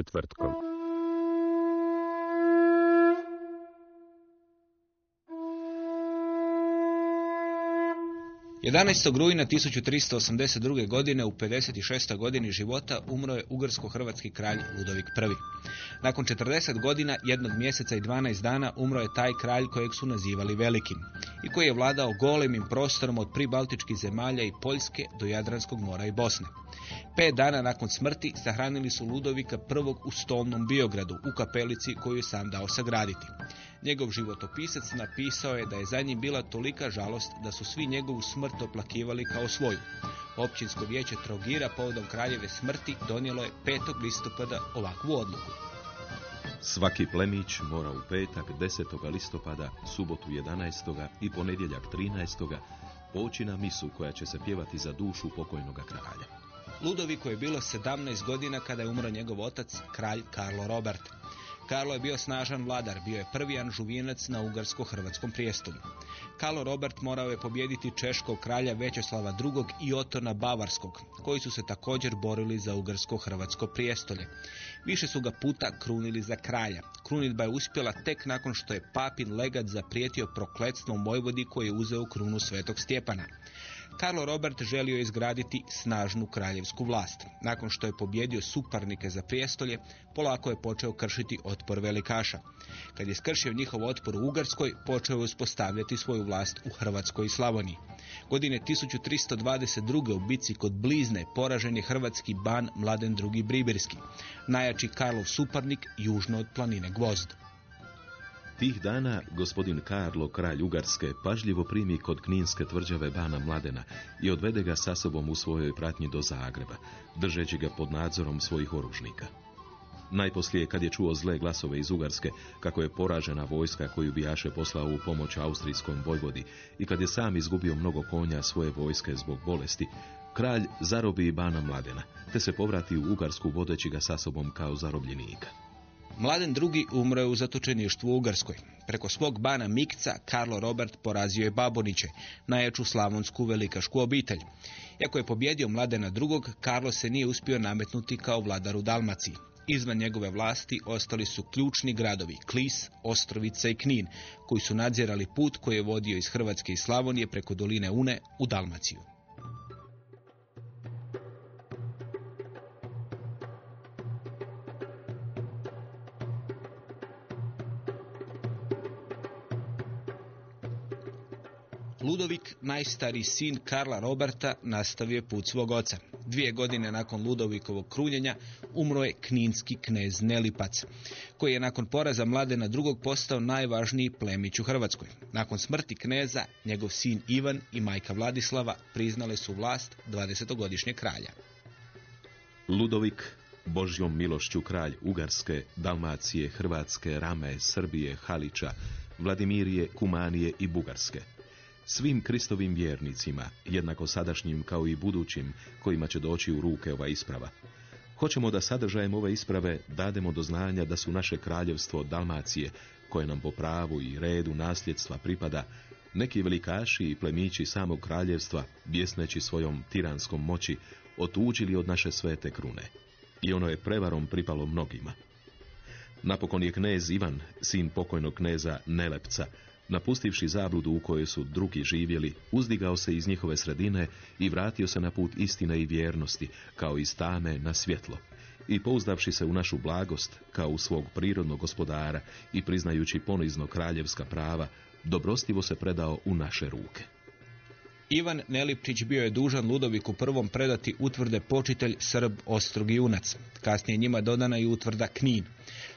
Četvrtkom. 11. rujna 1382. godine u 56. godini života umro je ugarsko-hrvatski kralj Ludovik I. Nakon 40 godina, jednog mjeseca i 12 dana umro je taj kralj kojeg su nazivali Velikim i koji je vladao golemim prostorom od pribaltičkih zemalja i Poljske do Jadranskog mora i Bosne. Pet dana nakon smrti sahranili su Ludovika I u stolnom Biogradu u kapelici koju je sam dao sagraditi. Njegov životopisac napisao je da je za njim bila tolika žalost da su svi njegovu smrt oplakivali kao svoju. Općinsko vijeće Trogira povodom kraljeve smrti donijelo je 5. listopada ovakvu odluku. Svaki plemić mora u petak 10. listopada, subotu 11. i ponedjeljak 13. poći na misu koja će se pjevati za dušu pokojnoga kralja. Ludoviku je bilo 17 godina kada je umro njegov otac, kralj Karlo Robert. Karlo je bio snažan vladar, bio je prvi anžuvinac na ugarsko-hrvatskom prijestolju. Karlo Robert morao je pobijediti češkog kralja Većeslava II. i Otona Bavarskog, koji su se također borili za ugarsko-hrvatsko prijestolje. Više su ga puta krunili za kralja. Krunitba je uspjela tek nakon što je papin legat zaprijetio prokletstvom Vojvodi koji je uzeo krunu svetog Stjepana. Karlo Robert želio izgraditi snažnu kraljevsku vlast. Nakon što je pobjedio suparnike za prijestolje, polako je počeo kršiti otpor velikaša. Kad je skršio njihov otpor u Ugarskoj, počeo je uspostavljati svoju vlast u Hrvatskoj i Slavoniji. Godine 1322. u bici kod Blizne poražen je hrvatski ban Mladen II. Bribirski, najjači Karlov suparnik južno od planine Gvozd. Tih dana gospodin Karlo, kralj Ugarske, pažljivo primi kod kninske tvrđave Bana Mladena i odvede ga sa sobom u svojoj pratnji do Zagreba, držeći ga pod nadzorom svojih oružnika. Najposlije, kad je čuo zle glasove iz Ugarske, kako je poražena vojska koju bijaše poslao u pomoć austrijskom vojvodi i kad je sam izgubio mnogo konja svoje vojske zbog bolesti, kralj zarobi Bana Mladena, te se povrati u Ugarsku vodeći ga sa sobom kao zarobljenika. Mladen II. umro je u zatočeništvu u Ugarskoj. Preko svog bana Mikca, Karlo Robert porazio je Baboniće, najjaču slavonsku velikašku obitelj. Iako je pobjedio Mladena II. Karlo se nije uspio nametnuti kao vladar u Dalmaciji. Izvan njegove vlasti ostali su ključni gradovi Klis, Ostrovica i Knin, koji su nadzirali put koji je vodio iz Hrvatske i Slavonije preko doline Une u Dalmaciju. Ludovik, najstariji sin Karla Roberta, nastavio je put svog oca. Dvije godine nakon Ludovikovog krunjenja umro je kninski knez Nelipac, koji je nakon poraza Mladena II. postao najvažniji plemić u Hrvatskoj. Nakon smrti kneza, njegov sin Ivan i majka Vladislava priznale su vlast 20-godišnjeg kralja. Ludovik, Božjom milošću kralj Ugarske, Dalmacije, Hrvatske, Rame, Srbije, Halića, Vladimirije, Kumanije i Bugarske. Svim Kristovim vjernicima, jednako sadašnjim kao i budućim, kojima će doći u ruke ova isprava. Hoćemo da sadržajem ove isprave dademo do znanja da su naše kraljevstvo Dalmacije, koje nam po pravu i redu nasljedstva pripada, neki velikaši i plemići samog kraljevstva, bjesneći svojom tiranskom moći, otuđili od naše svete krune. I ono je prevarom pripalo mnogima. Napokon je knez Ivan, sin pokojnog kneza Nelepca, napustivši zabludu u kojoj su drugi živjeli, uzdigao se iz njihove sredine i vratio se na put istine i vjernosti, kao iz tame na svjetlo. i pouzdavši se u našu blagost kao u svog prirodnog gospodara i priznajući ponizno kraljevska prava, dobrostivo se predao u naše ruke. Ivan Nelipčić bio je dužan Ludoviku prvom predati utvrde počitelj Srb Ostrog Junac. Kasnije njima dodana i utvrda Knin.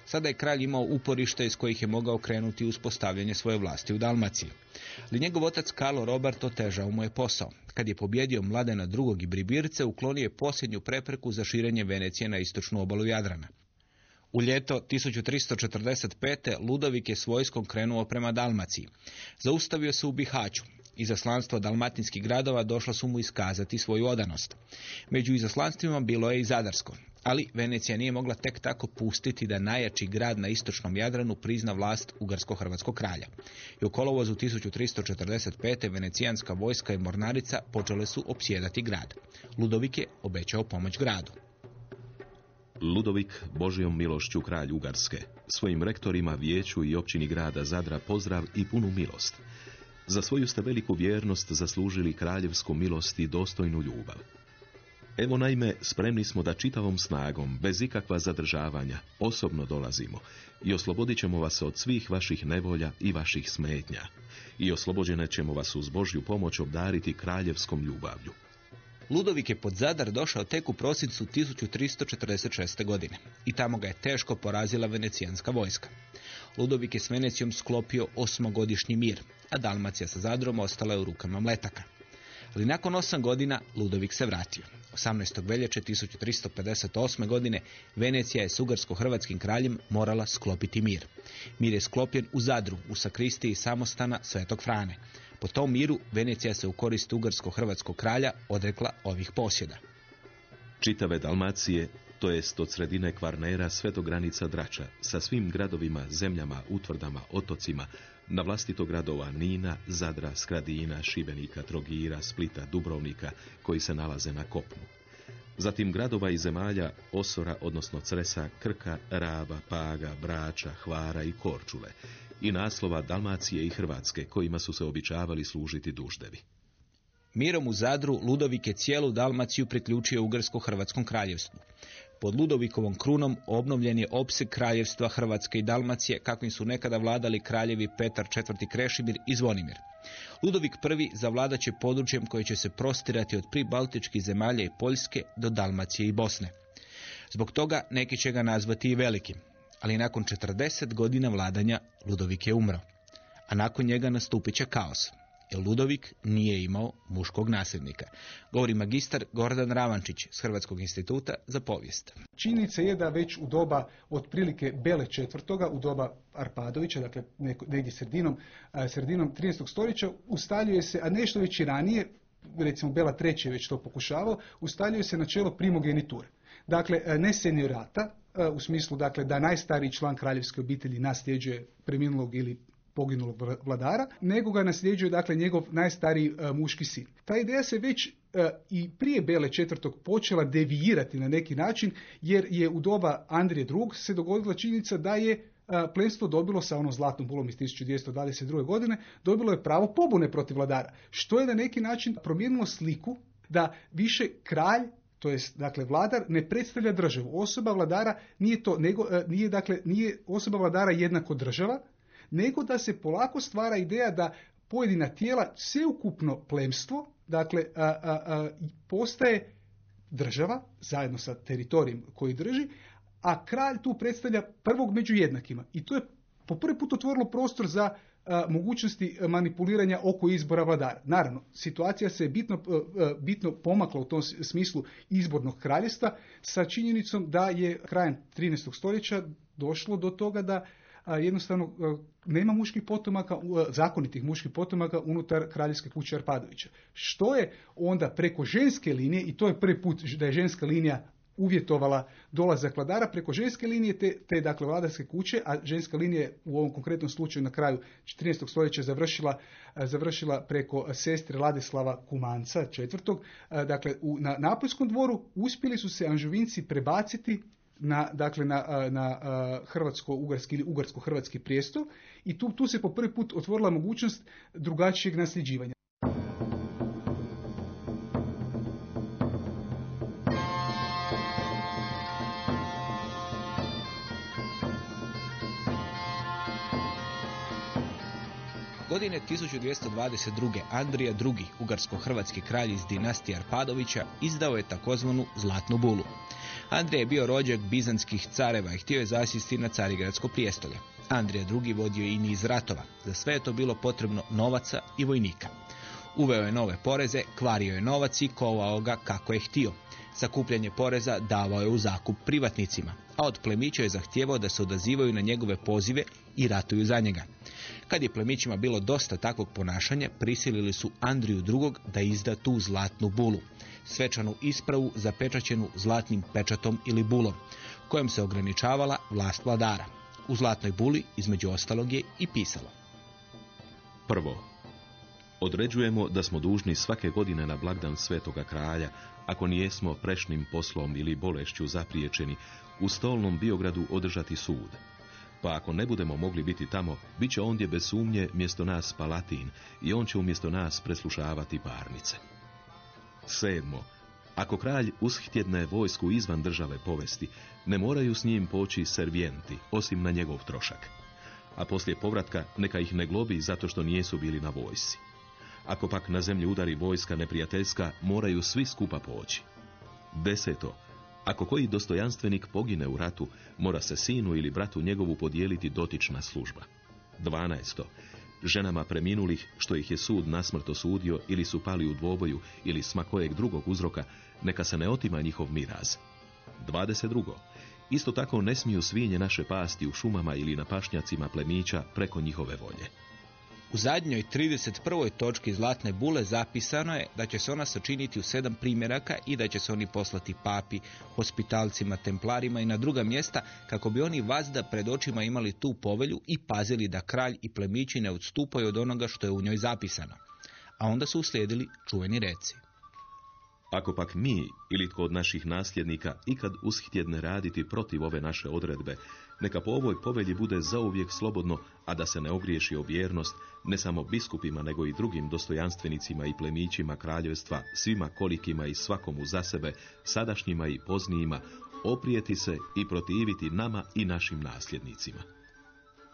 Sada je kralj imao uporište iz kojih je mogao krenuti uspostavljanje svoje vlasti u Dalmaciji. Ali njegov otac Karlo Robert otežao mu je posao. Kad je pobjedio Mladena drugog i Bribirce, uklonio je posljednju prepreku za širenje Venecije na istočnu obalu Jadrana. U ljeto 1345. Ludovik je s vojskom krenuo prema Dalmaciji. Zaustavio se u Bihaću. Izaslanstvo dalmatinskih gradova došla su mu iskazati svoju odanost. Među izaslanstvima bilo je i Zadarsko. Ali Venecija nije mogla tek tako pustiti da najjači grad na istočnom Jadranu prizna vlast Ugarsko-Hrvatskog kralja. I u kolovozu 1345. venecijanska vojska i mornarica počele su opsjedati grad. Ludovik je obećao pomoć gradu. Ludovik, Božijom milošću kralj Ugarske, svojim rektorima, vijeću i općini grada Zadra pozdrav i punu milost. Za svoju ste veliku vjernost zaslužili kraljevsku milost i dostojnu ljubav. Evo naime, spremni smo da čitavom snagom, bez ikakva zadržavanja, osobno dolazimo i oslobodit ćemo vas od svih vaših nevolja i vaših smetnja. I oslobođene ćemo vas uz Božju pomoć obdariti kraljevskom ljubavlju. Ludovik je pod Zadar došao tek u prosincu 1346. godine i tamo ga je teško porazila venecijanska vojska. Ludovik je s Venecijom sklopio osmogodišnji mir, a Dalmacija sa Zadrom ostala je u rukama Mletaka. Ali nakon osam godina Ludovik se vratio. 18. veljače 1358. godine Venecija je s ugarsko-hrvatskim kraljem morala sklopiti mir. Mir je sklopljen u Zadru, u sakristiji samostana Svetog Frane. Po tom miru Venecija se u korist ugarsko-hrvatskog kralja odrekla ovih posjeda. Čitave Dalmacije, to jest od sredine Kvarnera sve do granica Drača, sa svim gradovima, zemljama, utvrdama, otocima, na vlastito gradova Nina, Zadra, Skradina, Šibenika, Trogira, Splita, Dubrovnika, koji se nalaze na kopnu. Zatim gradova i zemalja Osora, odnosno Cresa, Krka, Raba, Paga, Brača, Hvara i Korčule i naslova Dalmacije i Hrvatske, kojima su se običavali služiti duždevi. Mirom u Zadru Ludovik je cijelu Dalmaciju priključio Ugarsko-Hrvatskom kraljevstvu. Pod Ludovikovom krunom obnovljen je opseg kraljevstva Hrvatske i Dalmacije, kakvim su nekada vladali kraljevi Petar IV. Krešimir i Zvonimir. Ludovik I. zavladat će područjem koje će se prostirati od pribaltičkih zemalja i Poljske do Dalmacije i Bosne. Zbog toga neki će ga nazvati i velikim, ali nakon 40 godina vladanja Ludovik je umro, a nakon njega nastupit će kaos jer Ludovik nije imao muškog nasljednika. Govori magistar Gordan Ravančić s Hrvatskog instituta za povijest. Činjenica je da već u doba otprilike Bele četvrtoga, u doba Arpadovića, dakle negdje sredinom, sredinom 13. stoljeća, ustaljuje se, a nešto već i ranije, recimo Bela III je već to pokušavao, ustaljuje se načelo primogeniture. Dakle, ne seniorata, u smislu dakle da najstariji član kraljevske obitelji nasljeđuje preminulog ili poginulog vla- vladara, nego ga nasljeđuje dakle njegov najstariji e, muški sin. Ta ideja se već e, i prije Bele četvrtog počela devijirati na neki način, jer je u doba Andrije II se dogodila činjenica da je e, plemstvo dobilo sa onom zlatnom bulom iz 1222. godine, dobilo je pravo pobune protiv vladara, što je na neki način promijenilo sliku da više kralj to jest dakle vladar ne predstavlja državu. Osoba vladara nije to nego e, nije dakle nije osoba vladara jednako država, nego da se polako stvara ideja da pojedina tijela, sveukupno plemstvo, dakle, a, a, a, postaje država, zajedno sa teritorijem koji drži, a kralj tu predstavlja prvog među jednakima. I to je po prvi put otvorilo prostor za mogućnosti manipuliranja oko izbora vladara. Naravno, situacija se bitno, bitno pomakla u tom smislu izbornog kraljevstva sa činjenicom da je krajem 13. stoljeća došlo do toga da jednostavno nema muških potomaka, zakonitih muških potomaka unutar kraljevske kuće Arpadovića. Što je onda preko ženske linije, i to je prvi put da je ženska linija uvjetovala dolazak vladara preko ženske linije te, te dakle vladarske kuće, a ženska linija je u ovom konkretnom slučaju na kraju 14. stoljeća završila, završila preko sestre Ladislava Kumanca četvrtog. Dakle, u, na Napoljskom dvoru uspjeli su se Anžuvinci prebaciti na, dakle, na, na hrvatsko-ugarski ili ugarsko-hrvatski prijestol i tu, tu se po prvi put otvorila mogućnost drugačijeg nasljeđivanja. Godine 1222. Andrija II, ugarsko-hrvatski kralj iz dinastije Arpadovića, izdao je takozvanu Zlatnu bulu. Andrija je bio rođak bizanskih careva i htio je zasjesti na carigradsko prijestolje. Andrija II vodio je i niz ratova. Za sve je to bilo potrebno novaca i vojnika. Uveo je nove poreze, kvario je novac i kovao ga kako je htio. Sakupljanje poreza davao je u zakup privatnicima, a od plemića je zahtijevao da se odazivaju na njegove pozive i ratuju za njega. Kad je plemićima bilo dosta takvog ponašanja, prisilili su Andriju II da izda tu zlatnu bulu, svečanu ispravu zapečaćenu zlatnim pečatom ili bulom, kojom se ograničavala vlast vladara. U zlatnoj buli, između ostalog, je i pisalo. Prvo, određujemo da smo dužni svake godine na blagdan Svetoga kralja, ako nijesmo prešnim poslom ili bolešću zapriječeni, u stolnom Biogradu održati sud. Pa ako ne budemo mogli biti tamo, bit će ondje bez sumnje mjesto nas palatin i on će umjesto nas preslušavati parnice. Sedmo, ako kralj ushtjedne vojsku izvan države povesti, ne moraju s njim poći servijenti, osim na njegov trošak. A poslije povratka neka ih ne globi zato što nijesu bili na vojsi. Ako pak na zemlji udari vojska neprijateljska, moraju svi skupa poći. Deseto, ako koji dostojanstvenik pogine u ratu, mora se sinu ili bratu njegovu podijeliti dotična služba. Dvanaesto, ženama preminulih, što ih je sud nasmrt osudio ili su pali u dvoboju ili sma kojeg drugog uzroka, neka se ne otima njihov miraz. 22. Isto tako ne smiju svinje naše pasti u šumama ili na pašnjacima plemića preko njihove volje. U zadnjoj 31. točki Zlatne bule zapisano je da će se ona sačiniti u sedam primjeraka i da će se oni poslati papi, hospitalcima, templarima i na druga mjesta kako bi oni vazda pred očima imali tu povelju i pazili da kralj i plemići ne odstupaju od onoga što je u njoj zapisano. A onda su uslijedili čuveni reci. Ako pak mi ili tko od naših nasljednika ikad ushtjedne raditi protiv ove naše odredbe, neka po ovoj povelji bude zauvijek slobodno, a da se ne ogriješi o ne samo biskupima, nego i drugim dostojanstvenicima i plemićima kraljevstva, svima kolikima i svakomu za sebe, sadašnjima i poznijima, oprijeti se i protiviti nama i našim nasljednicima.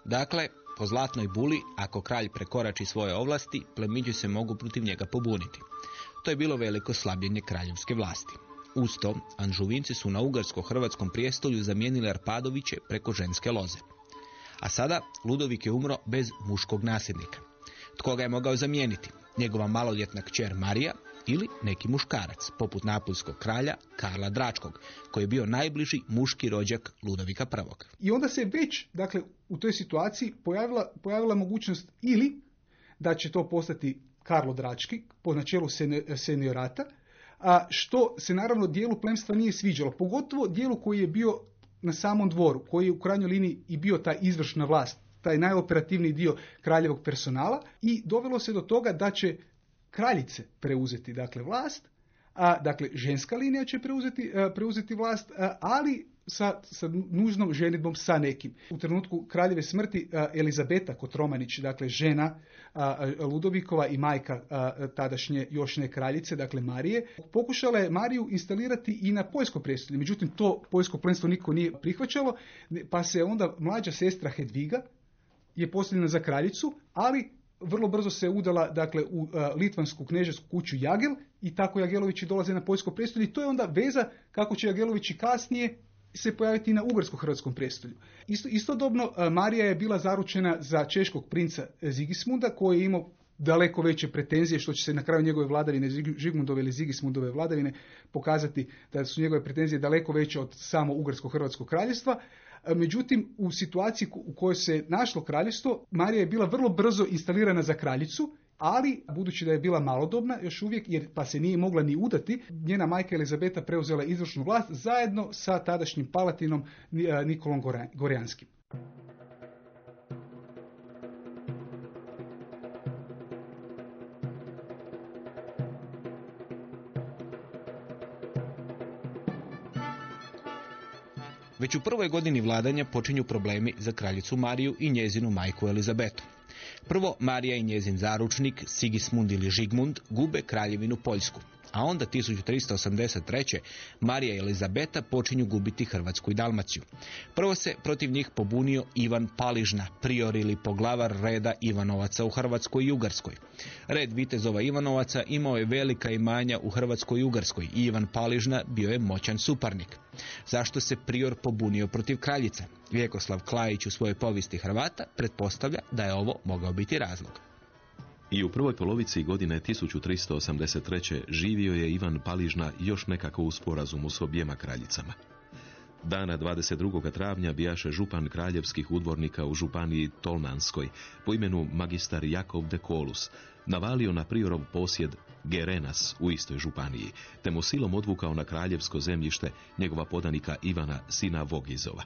Dakle, po zlatnoj buli, ako kralj prekorači svoje ovlasti, plemići se mogu protiv njega pobuniti. To je bilo veliko slabljenje kraljevske vlasti. Uz to, Anžuvinci su na ugarsko-hrvatskom prijestolju zamijenili Arpadoviće preko ženske loze. A sada Ludovik je umro bez muškog nasljednika. Tko ga je mogao zamijeniti? Njegova maloljetna kćer Marija ili neki muškarac, poput napuljskog kralja Karla Dračkog, koji je bio najbliži muški rođak Ludovika I. I onda se već, dakle, u toj situaciji pojavila, pojavila mogućnost ili da će to postati Karlo Drački po načelu seniorata, a što se naravno dijelu plemstva nije sviđalo, pogotovo dijelu koji je bio na samom dvoru, koji je u krajnjoj liniji i bio ta izvršna vlast, taj najoperativniji dio kraljevog personala i dovelo se do toga da će kraljice preuzeti dakle vlast, a dakle ženska linija će preuzeti, preuzeti vlast, ali sa, sa nužnom ženitbom sa nekim. U trenutku kraljeve smrti Elizabeta Kotromanić, dakle žena Ludovikova i majka tadašnje još kraljice, dakle Marije, pokušala je Mariju instalirati i na poljsko prijestolje. Međutim, to poljsko plenstvo niko nije prihvaćalo, pa se onda mlađa sestra Hedviga je postavljena za kraljicu, ali vrlo brzo se udala dakle, u litvansku kneževsku kuću Jagel i tako Jagelovići dolaze na poljsko prijestolje i to je onda veza kako će Jagelovići kasnije se pojaviti na ugarsko-hrvatskom prijestolju. Isto, istodobno Marija je bila zaručena za češkog princa Zigismunda koji je imao daleko veće pretenzije što će se na kraju njegove vladavine Žigmundove ili Zigismundove vladavine pokazati da su njegove pretenzije daleko veće od samo ugarsko-hrvatskog kraljevstva. Međutim, u situaciji u kojoj se našlo kraljevstvo, Marija je bila vrlo brzo instalirana za kraljicu ali budući da je bila malodobna još uvijek, jer pa se nije mogla ni udati, njena majka Elizabeta preuzela izvršnu vlast zajedno sa tadašnjim palatinom Nikolom Gorjanskim. Već u prvoj godini vladanja počinju problemi za kraljicu Mariju i njezinu majku Elizabetu. Prvo, Marija i njezin zaručnik, Sigismund ili Žigmund, gube kraljevinu Poljsku, A onda 1383. Marija i Elizabeta počinju gubiti Hrvatsku i Dalmaciju. Prvo se protiv njih pobunio Ivan Paližna, prior ili poglavar reda Ivanovaca u Hrvatskoj i Ugarskoj. Red vitezova Ivanovaca imao je velika imanja u Hrvatskoj i Ugarskoj i Ivan Paližna bio je moćan suparnik. Zašto se prior pobunio protiv kraljice? Vjekoslav Klajić u svojoj povijesti Hrvata pretpostavlja da je ovo mogao biti razlog. I u prvoj polovici godine 1383. živio je Ivan Paližna još nekako u sporazumu s objema kraljicama. Dana 22. travnja bijaše župan kraljevskih udvornika u županiji Tolnanskoj po imenu magistar Jakov de Kolus navalio na priorov posjed Gerenas u istoj županiji, te mu silom odvukao na kraljevsko zemljište njegova podanika Ivana, sina Vogizova.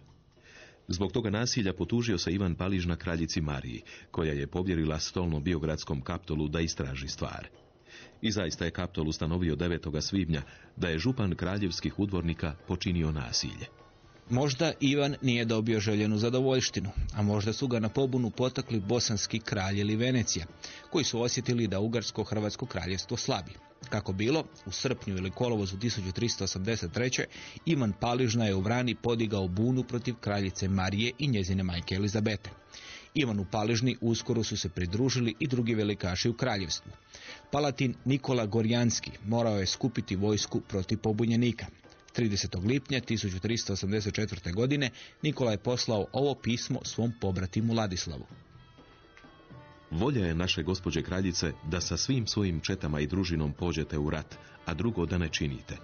Zbog toga nasilja potužio se Ivan Paližna kraljici Mariji, koja je povjerila stolnom biogradskom kaptolu da istraži stvar. I zaista je kaptol ustanovio 9. svibnja da je župan kraljevskih udvornika počinio nasilje. Možda Ivan nije dobio željenu zadovoljštinu, a možda su ga na pobunu potakli bosanski kralj ili Venecija, koji su osjetili da Ugarsko-Hrvatsko kraljevstvo slabi. Kako bilo, u srpnju ili kolovozu 1383. Ivan Paližna je u Vrani podigao bunu protiv kraljice Marije i njezine majke Elizabete. Ivanu Paližni uskoro su se pridružili i drugi velikaši u kraljevstvu. Palatin Nikola Gorjanski morao je skupiti vojsku protiv pobunjenika. 30. lipnja 1384. godine Nikola je poslao ovo pismo svom pobratimu Ladislavu. Volja je naše gospođe kraljice da sa svim svojim četama i družinom pođete u rat, a drugo da ne činite.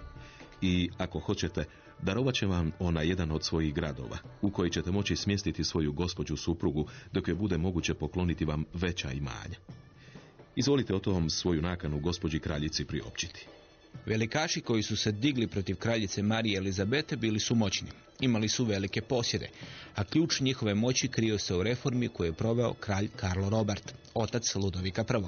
I, ako hoćete, darovat će vam ona jedan od svojih gradova, u koji ćete moći smjestiti svoju gospođu suprugu, dok je bude moguće pokloniti vam veća imanja. Izvolite o tom svoju nakanu gospođi kraljici priopćiti. Velikaši koji su se digli protiv kraljice Marije Elizabete bili su moćni. Imali su velike posjede, a ključ njihove moći krio se u reformi koju je proveo kralj Karlo Robert, otac Ludovika I.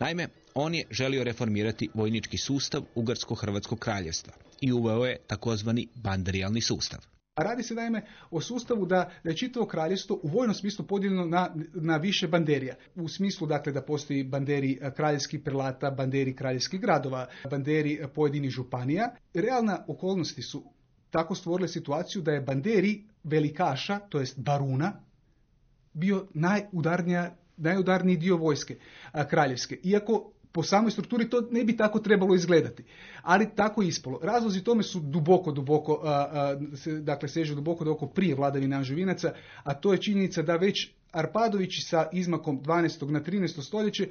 Naime, on je želio reformirati vojnički sustav Ugarsko-Hrvatskog kraljevstva i uveo je takozvani banderijalni sustav. A radi se naime o sustavu da, je čitavo kraljevstvo u vojnom smislu podijeljeno na, na više banderija. U smislu dakle da postoji banderi eh, kraljevskih prelata, banderi kraljevskih gradova, banderi eh, pojedinih županija. Realna okolnosti su tako stvorile situaciju da je banderi velikaša, to jest baruna, bio najudarnija najudarniji dio vojske kraljevske. Iako po samoj strukturi to ne bi tako trebalo izgledati. Ali tako je ispalo. Razlozi tome su duboko, duboko, a, a, dakle sežu duboko, duboko prije vladavine Anžuvinaca, a to je činjenica da već Arpadovići sa izmakom 12. na 13. stoljeće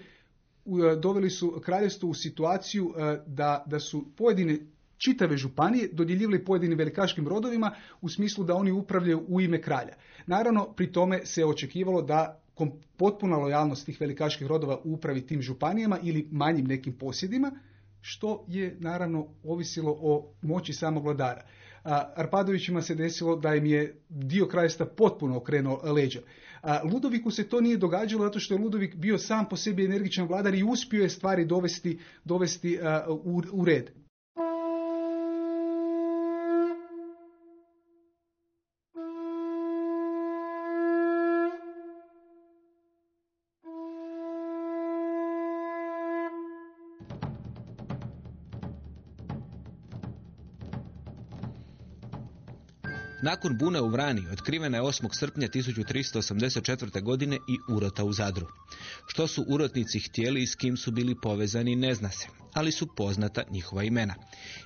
doveli su kraljevstvo u situaciju da, da su pojedine čitave županije dodjeljivali pojedinim velikaškim rodovima u smislu da oni upravljaju u ime kralja. Naravno, pri tome se očekivalo da potpuna lojalnost tih velikaških rodova u upravi tim županijama ili manjim nekim posjedima, što je naravno ovisilo o moći samog vladara. Arpadovićima se desilo da im je dio kraljevstva potpuno okrenuo leđa. Ludoviku se to nije događalo zato što je Ludovik bio sam po sebi energičan vladar i uspio je stvari dovesti, dovesti u, u red. Nakon bune u Vrani otkrivena je 8. srpnja 1384. godine i urota u Zadru. Što su urotnici htjeli i s kim su bili povezani ne zna se, ali su poznata njihova imena.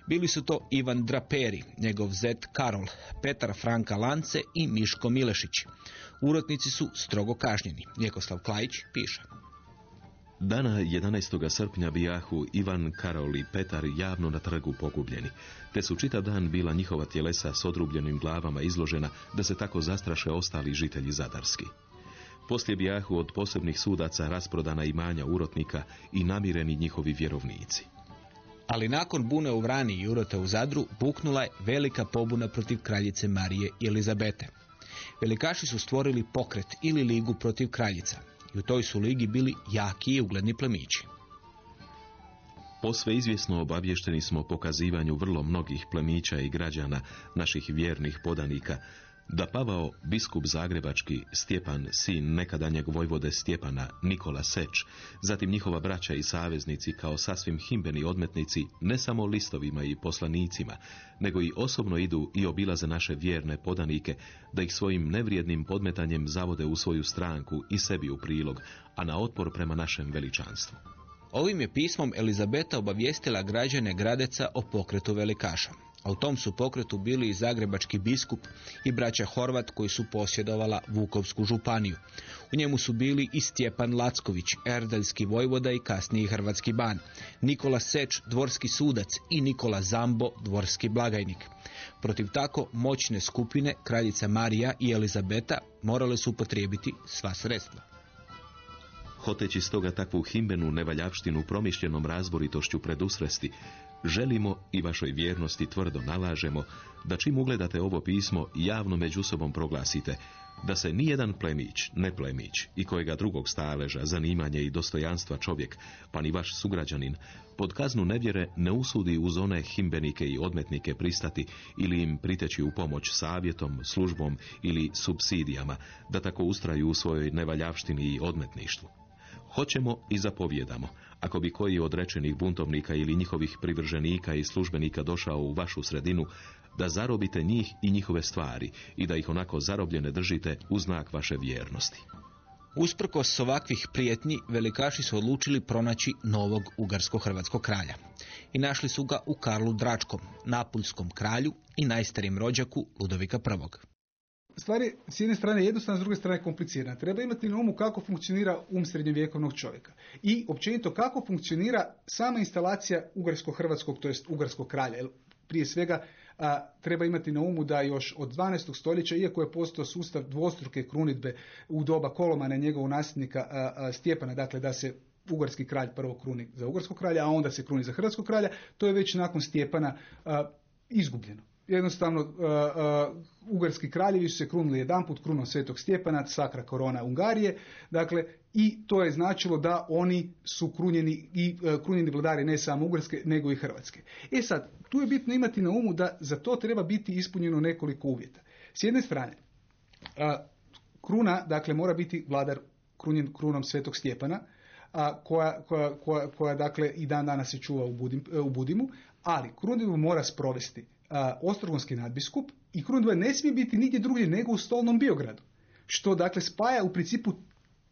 Bili su to Ivan Draperi, njegov zet Karol, Petar Franka Lance i Miško Milešić. Urotnici su strogo kažnjeni. Vjekoslav Klajić piše. Dana 11. srpnja bijahu Ivan, Karol i Petar javno na trgu pogubljeni, te su čitav dan bila njihova tjelesa s odrubljenim glavama izložena da se tako zastraše ostali žitelji Zadarski. Poslije bijahu od posebnih sudaca rasprodana imanja urotnika i namireni njihovi vjerovnici. Ali nakon bune u Vrani i urota u Zadru buknula je velika pobuna protiv kraljice Marije i Elizabete. Velikaši su stvorili pokret ili ligu protiv kraljica i u toj su ligi bili jaki i ugledni plemići. Posve izvjesno obavješteni smo pokazivanju vrlo mnogih plemića i građana, naših vjernih podanika, Da Pavao, biskup zagrebački, Stjepan, sin nekadanjeg vojvode Stjepana, Nikola Seć, zatim njihova braća i saveznici kao sasvim himbeni odmetnici, ne samo listovima i poslanicima, nego i osobno idu i obilaze naše vjerne podanike, da ih svojim nevrijednim podmetanjem zavode u svoju stranku i sebi u prilog, a na otpor prema našem veličanstvu. Ovim je pismom Elizabeta obavijestila građane Gradeca o pokretu velikaša. A u tom su pokretu bili i zagrebački biskup i braća Horvat koji su posjedovala Vukovsku županiju. U njemu su bili i Stjepan Lacković, erdaljski vojvoda i kasniji hrvatski ban, Nikola Seć, dvorski sudac i Nikola Zambo, dvorski blagajnik. Protiv tako moćne skupine kraljica Marija i Elizabeta morale su upotrijebiti sva sredstva. Hoteći stoga takvu himbenu nevaljavštinu promišljenom razboritošću predusresti, želimo i vašoj vjernosti tvrdo nalažemo da čim ugledate ovo pismo javno među sobom proglasite da se nijedan plemić, ne plemić i kojega drugog staleža, zanimanje i dostojanstva čovjek, pa ni vaš sugrađanin, pod kaznu nevjere ne usudi uz one himbenike i odmetnike pristati ili im priteći u pomoć savjetom, službom ili subsidijama, da tako ustraju u svojoj nevaljavštini i odmetništvu. Hoćemo i zapovjedamo, ako bi koji od rečenih buntovnika ili njihovih privrženika i službenika došao u vašu sredinu, da zarobite njih i njihove stvari i da ih onako zarobljene držite u znak vaše vjernosti. Usprkos ovakvih prijetnji, velikaši su odlučili pronaći novog ugarsko-hrvatskog kralja. I našli su ga u Karlu Dračkom, napuljskom kralju i najstarijem rođaku Ludovika I. Stvari s jedne strane jednostavna, s druge strane komplicirana. Treba imati na umu kako funkcionira um srednjovjekovnog čovjeka. I općenito kako funkcionira sama instalacija ugarsko-hrvatskog, to jest ugarskog kralja. Jer prije svega a, treba imati na umu da još od 12. stoljeća, iako je postao sustav dvostruke krunitbe u doba Kolomana njegovog nasljednika a, a, Stjepana, dakle da se ugarski kralj prvo kruni za ugarskog kralja, a onda se kruni za hrvatskog kralja, to je već nakon Stjepana izgubljeno. Jednostavno, uh, uh, ugarski kraljevi su se krunili jedanput krunom Svetog Stjepana, sakra korona Ungarije, dakle, i to je značilo da oni su krunjeni i uh, krunjeni vladari ne samo Ugarske, nego i Hrvatske. E sad, tu je bitno imati na umu da za to treba biti ispunjeno nekoliko uvjeta. S jedne strane, kruna, dakle, mora biti vladar krunjen krunom Svetog Stjepana, a koja, koja, koja, koja, dakle i dan danas se čuva u, Budim, u Budimu, ali kruninu mora sprovesti ostrogonski nadbiskup i krunidba ne smije biti nigdje drugdje nego u stolnom Biogradu. Što dakle spaja u principu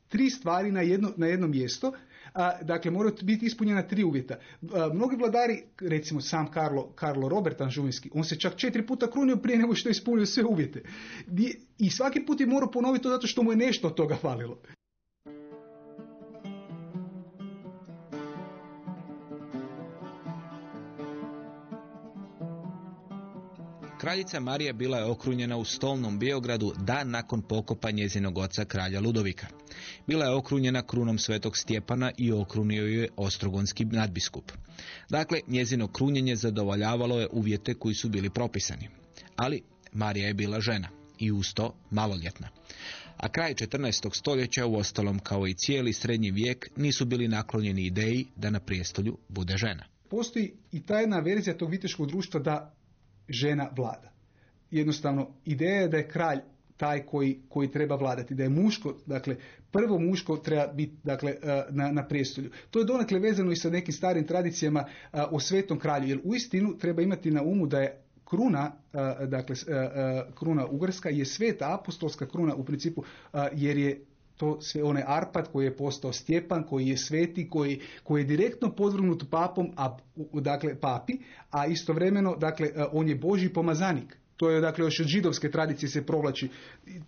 tri stvari na jedno, na jedno mjesto, a, dakle moraju biti ispunjena tri uvjeta. A, mnogi vladari, recimo sam Karlo, Karlo Robert Anžuvinski, on se čak četiri puta krunio prije nego što je ispunio sve uvjete. I svaki put je morao ponoviti to zato što mu je nešto od toga falilo. Kraljica Marija bila je okrunjena u stolnom Biogradu dan nakon pokopa njezinog oca kralja Ludovika. Bila je okrunjena krunom svetog Stjepana i okrunio ju je ostrogonski nadbiskup. Dakle, njezino krunjenje zadovoljavalo je uvjete koji su bili propisani. Ali Marija je bila žena i uz to maloljetna. A kraj 14. stoljeća, u ostalom kao i cijeli srednji vijek, nisu bili naklonjeni ideji da na prijestolju bude žena. Postoji i tajna verzija tog viteškog društva da žena vlada. Jednostavno, ideja je da je kralj taj koji, koji treba vladati, da je muško, dakle, prvo muško treba biti dakle, e, na, na prijestolju. To je donekle vezano i sa nekim starim tradicijama e, o svetom kralju, jer uistinu treba imati na umu da je kruna, e, dakle, kruna ugarska je sveta apostolska kruna u principu, jer je to sve onaj Arpad koji je postao Stjepan, koji je sveti, koji, koji je direktno podvrgnut papom, a, dakle papi, a istovremeno dakle on je Božji pomazanik. To je dakle još od židovske tradicije se provlači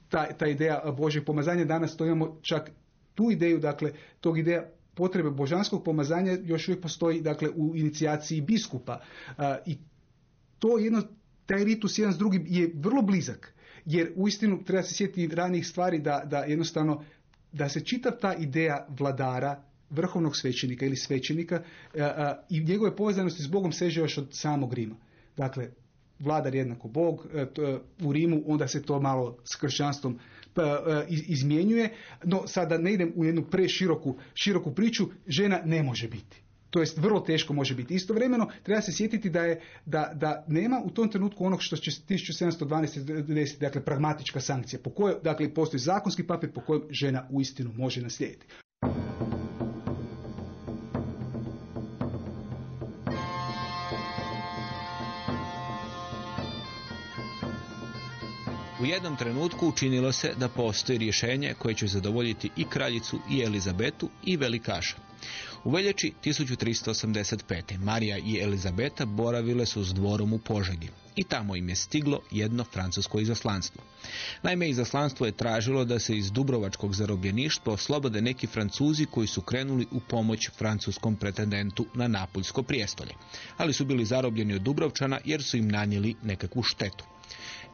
ta, ta ideja Božjeg pomazanja. Danas to imamo čak tu ideju, dakle tog ideja potrebe božanskog pomazanja još uvijek postoji dakle u inicijaciji biskupa. I to jedno, taj ritus jedan s drugim je vrlo blizak jer uistinu treba se sjetiti ranijih stvari da, da jednostavno da se čita ta ideja vladara vrhovnog svećenika ili svećenika i njegove povezanosti s Bogom seže još od samog Rima. Dakle, vladar jednako Bog, e, u Rimu onda se to malo s kršćanstvom e, izmjenjuje, no sada ne idem u jednu preširoku široku priču, žena ne može biti. To jest vrlo teško može biti. Istovremeno treba se sjetiti da je da, da nema u tom trenutku onog što će 1712 desiti, dakle pragmatička sankcija po kojoj dakle postoji zakonski papir po kojem žena uistinu može naslijediti. U jednom trenutku učinilo se da postoji rješenje koje će zadovoljiti i kraljicu i Elizabetu i velikaša. U veljači 1385. Marija i Elizabeta boravile su s dvorom u Požegi i tamo im je stiglo jedno francusko izaslanstvo. Naime, izaslanstvo je tražilo da se iz Dubrovačkog zarobljeništva oslobode neki Francuzi koji su krenuli u pomoć francuskom pretendentu na Napoljsko prijestolje, ali su bili zarobljeni od Dubrovčana jer su im nanijeli nekakvu štetu.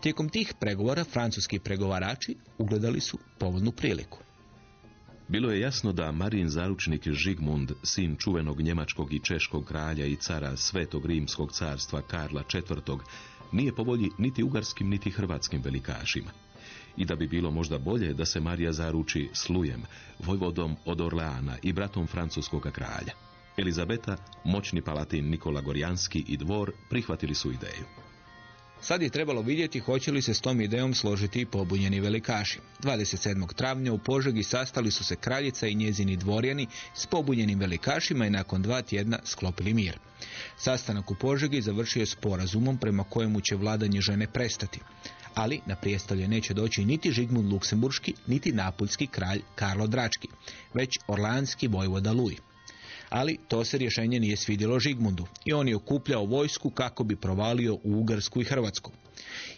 Tijekom tih pregovora francuski pregovarači ugledali su povoljnu priliku. Bilo je jasno da Marin zaručnik Žigmund, sin čuvenog njemačkog i češkog kralja i cara Svetog rimskog carstva Karla IV, nije po volji niti ugarskim niti hrvatskim velikašima. I da bi bilo možda bolje da se Marija zaruči s Lujem, vojvodom od Orleana i bratom francuskog kralja. Elizabeta, moćni palatin Nikola Gorjanski i dvor prihvatili su ideju. Sad je trebalo vidjeti hoće li se s tom idejom složiti i pobunjeni velikaši. 27. travnja u Požegi sastali su se kraljica i njezini dvorjani s pobunjenim velikašima i nakon dva tjedna sklopili mir. Sastanak u Požegi završio je sporazumom prema kojemu će vladanje žene prestati. Ali na prijestolje neće doći niti Žigmund Luksemburški, niti napuljski kralj Karlo Drački, već orlanski vojvoda Luj ali to se rješenje nije svidjelo Žigmundu i on je okupljao vojsku kako bi provalio u Ugarsku i Hrvatsku.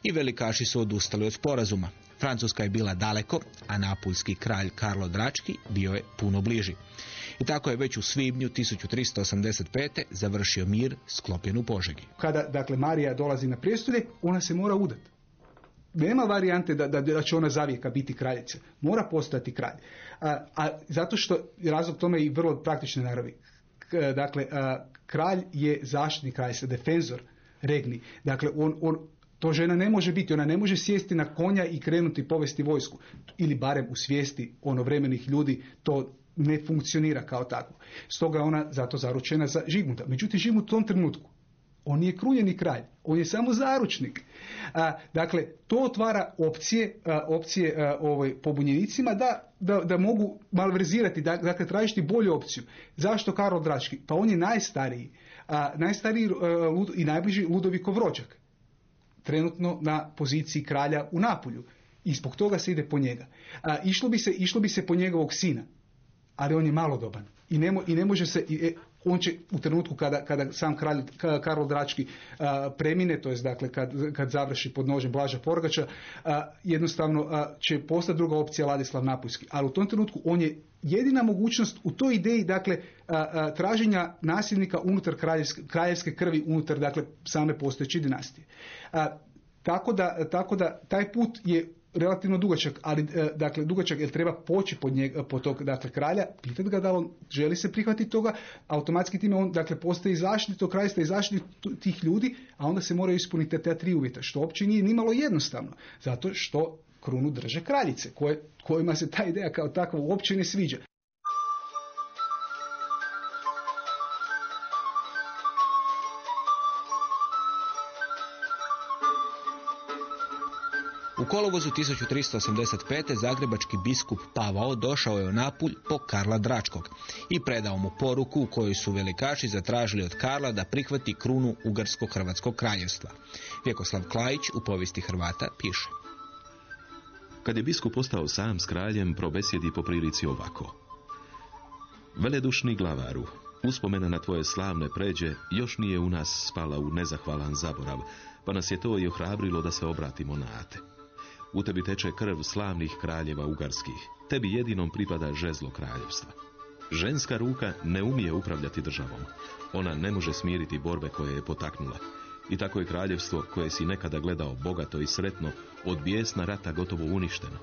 I velikaši su odustali od sporazuma. Francuska je bila daleko, a napuljski kralj Karlo Drački bio je puno bliži. I tako je već u svibnju 1385. završio mir sklopljen u Požegi. Kada dakle Marija dolazi na prijestolje, ona se mora udati. Nema varijante da, da, da će ona zavijeka biti kraljica. Mora postati kralj. A, a zato što razlog tome je i vrlo praktične naravi. K- Dakle, a, kralj je zaštitnik kralj, defenzor regni. Dakle, on, on, to žena ne može biti, ona ne može sjesti na konja i krenuti povesti vojsku. Ili barem u svijesti onovremenih ljudi to ne funkcionira kao takvo. Stoga je ona zato zaručena za Žigmunda. Međutim, Žigmund u tom trenutku on nije krunjeni kralj, on je samo zaručnik. A, dakle, to otvara opcije, a, opcije a, ovaj, pobunjenicima da, da, da mogu malverzirati, da- dakle, tražiti bolju opciju. Zašto Karol Drački? Pa on je najstariji, a, najstariji Lud- i najbliži Ludovikov rođak. Trenutno na poziciji kralja u Napolju. I zbog toga se ide po njega. A, išlo, bi se, išlo bi se po njegovog sina, ali on je malodoban. I ne, i ne može se, i, e, on će u trenutku kada, kada sam kralj Ka- Karol Drački premine, to jest dakle kad, kad završi pod nožem Blaža Porgača, jednostavno će postati druga opcija Ladislav Napuljski. Ali u tom trenutku on je jedina mogućnost u toj ideji dakle traženja nasljednika unutar kraljevske, kraljevske krvi unutar dakle same postojeće dinastije. Tako da, tako da taj put je relativno dugačak, ali e, dakle dugačak jer treba poći pod njega, pod tog dakle kralja, pitati ga da on želi se prihvatiti toga, automatski time on dakle postaje zaštitnik tog kraljstva i zaštitnik tih ljudi, a onda se moraju ispuniti te tri uvjeta, što uopće nije nimalo jednostavno, zato što krunu drže kraljice, kojima se ta ideja kao takva uopće ne sviđa. Kolovozu 1385. zagrebački biskup Pavao došao je u Napulj po Karla Dračkog i predao mu poruku u kojoj su velikaši zatražili od Karla da prihvati krunu Ugarsko-Hrvatskog kraljevstva. Vjekoslav Klajić u povijesti Hrvata piše. Kad je biskup postao sam s kraljem, probesjedi po prilici ovako. Veledušni glavaru, uspomena na tvoje slavne pređe još nije u nas spala u nezahvalan zaborav, pa nas je to i ohrabrilo da se obratimo na ate. U tebi teče krv slavnih kraljeva ugarskih, tebi jedinom pripada žezlo kraljevstva. Ženska ruka ne umije upravljati državom. Ona ne može smiriti borbe koje je potaknula. I tako je kraljevstvo koje si nekada gledao bogato i sretno od bijesna rata gotovo uništeno.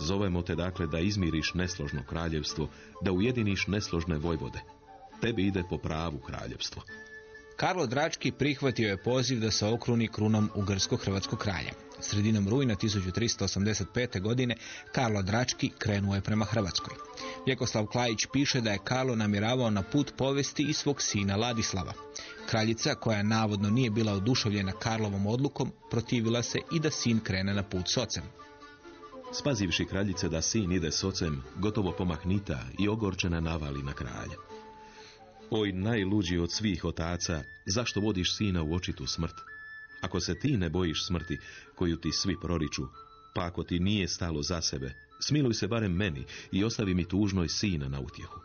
Zovemo te dakle da izmiriš nesložno kraljevstvo, da ujediniš nesložne vojvode. Tebi ide po pravu kraljevstvo. Karlo Drački prihvatio je poziv da se okruni krunom ugarsko-hrvatskog kralja. Sredinom rujna 1385. godine Karlo Drački krenuo je prema Hrvatskoj. Vjekoslav Klajić piše da je Karlo namjeravao na put povesti i svog sina Ladislava. Kraljica, koja navodno nije bila oduševljena Karlovom odlukom, protivila se i da sin krene na put s ocem. Spazivši kraljice da sin ide s ocem, gotovo pomahnita i ogorčena navali na kralja. Oj, najluđi od svih otaca, zašto vodiš sina u očitu smrt? Ako se ti ne bojiš smrti, koju ti svi proriču, pa ako ti nije stalo za sebe, smiluj se barem meni i ostavi mi tužnoj sina na utjehu.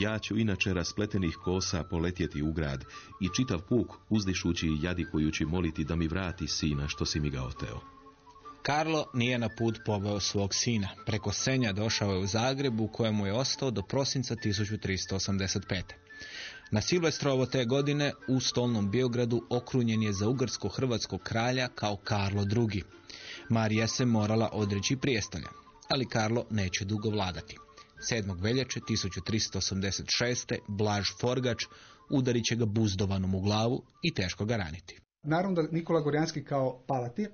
Ja ću inače raspletenih kosa poletjeti u grad i čitav puk uzdišući i jadikujući moliti da mi vrati sina što si mi ga oteo. Karlo nije na put poveo svog sina. Preko Senja došao je u Zagreb u kojemu je ostao do prosinca 1385. Na Silvestrovo te godine u stolnom Biogradu okrunjen je za ugarsko-hrvatskog kralja kao Karlo II. Marija se morala odreći prijestolja, ali Karlo neće dugo vladati. 7. veljače 1386. Blaž Forgač udarit će ga buzdovanom u glavu i teško ga raniti. Naravno da Nikola Gorjanski kao Palatin,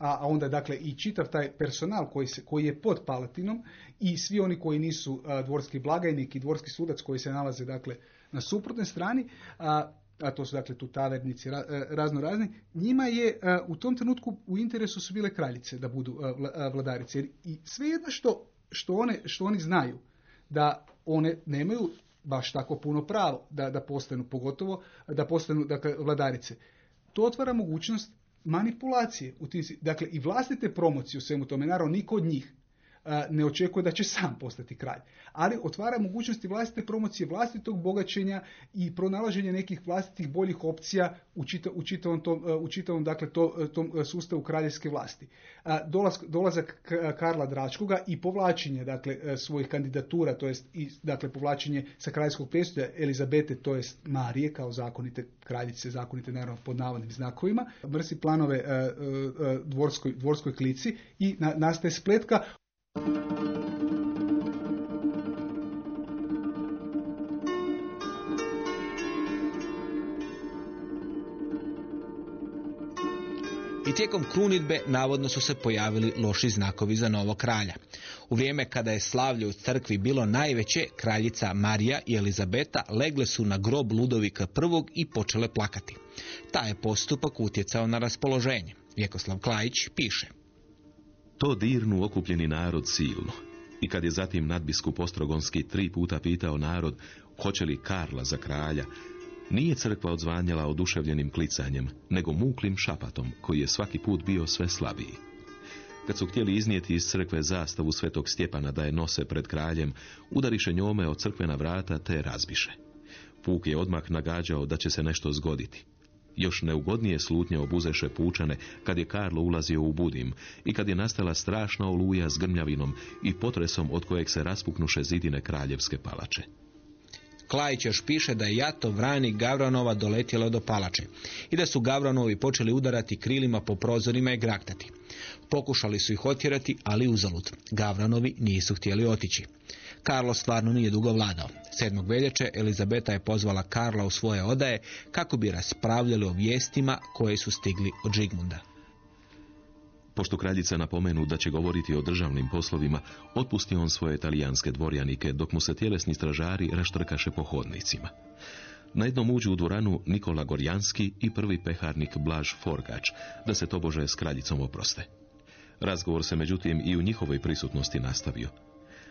a onda dakle i čitav taj personal koji, se, koji je pod Palatinom i svi oni koji nisu dvorski blagajnik i dvorski sudac koji se nalaze dakle na suprotnoj strani, a, a to su dakle tu tavernici ra- e, razno razni, njima je a, u tom trenutku u interesu su bile kraljice da budu vla- a, vladarice. Jer I svejedno što, što, one, što oni znaju da one nemaju baš tako puno pravo da, da postanu, pogotovo da postanu dakle, vladarice. To otvara mogućnost manipulacije. U tim, dakle, i vlastite promocije u svemu tome. Naravno, niko od njih ne očekuje da će sam postati kralj. Ali otvara mogućnosti vlastite promocije, vlastitog bogaćenja i pronalaženja nekih vlastitih boljih opcija u, čita- u čitavom, tom, u čitavom dakle, to, tom sustavu kraljevske vlasti. Dolazak, dolazak Karla Dračkoga i povlačenje dakle, e, svojih kandidatura, to jest i, dakle, povlačenje sa kraljevskog prestoja Elizabete, to jest Marije kao zakonite kraljice, zakonite naravno pod navodnim znakovima, mrsi planove e, e, e, dvorskoj, dvorskoj klici i na, nastaje spletka I tijekom krunidbe navodno su se pojavili loši znakovi za novog kralja. U vrijeme kada je slavlje u crkvi bilo najveće, kraljica Marija i Elizabeta legle su na grob Ludovika I i počele plakati. Taj je postupak utjecao na raspoloženje. Vjekoslav Klajić piše. To dirnu okupljeni narod silno. I kad je zatim nadbiskup Ostrogonski tri puta pitao narod hoće li Karla za kralja, nije crkva odzvanjala oduševljenim klicanjem, nego muklim šapatom, koji je svaki put bio sve slabiji. Kad su htjeli iznijeti iz crkve zastavu svetog Stjepana da je nose pred kraljem, udariše njome od crkvena vrata te razbiše. Puk je odmah nagađao da će se nešto zgoditi. Još neugodnije slutnje obuzeše pučane kad je Karlo ulazio u budim i kad je nastala strašna oluja s grmljavinom i potresom od kojeg se raspuknuše zidine kraljevske palače. Klajić još piše da je jato vrani Gavranova doletjelo do palače i da su Gavranovi počeli udarati krilima po prozorima i graktati. Pokušali su ih otjerati, ali uzalud. Gavranovi nisu htjeli otići. Karlo stvarno nije dugo vladao. 7. veljače Elizabeta je pozvala Karla u svoje odaje kako bi raspravljali o vijestima koje su stigli od Žigmunda. Pošto kraljica napomenu da će govoriti o državnim poslovima, otpusti on svoje talijanske dvorjanike dok mu se tjelesni stražari raštrkaše po hodnicima. Na jednom uđu u dvoranu Nikola Gorjanski i prvi peharnik Blaž Forgač, da se tobože s kraljicom oproste. Razgovor se međutim i u njihovoj prisutnosti nastavio.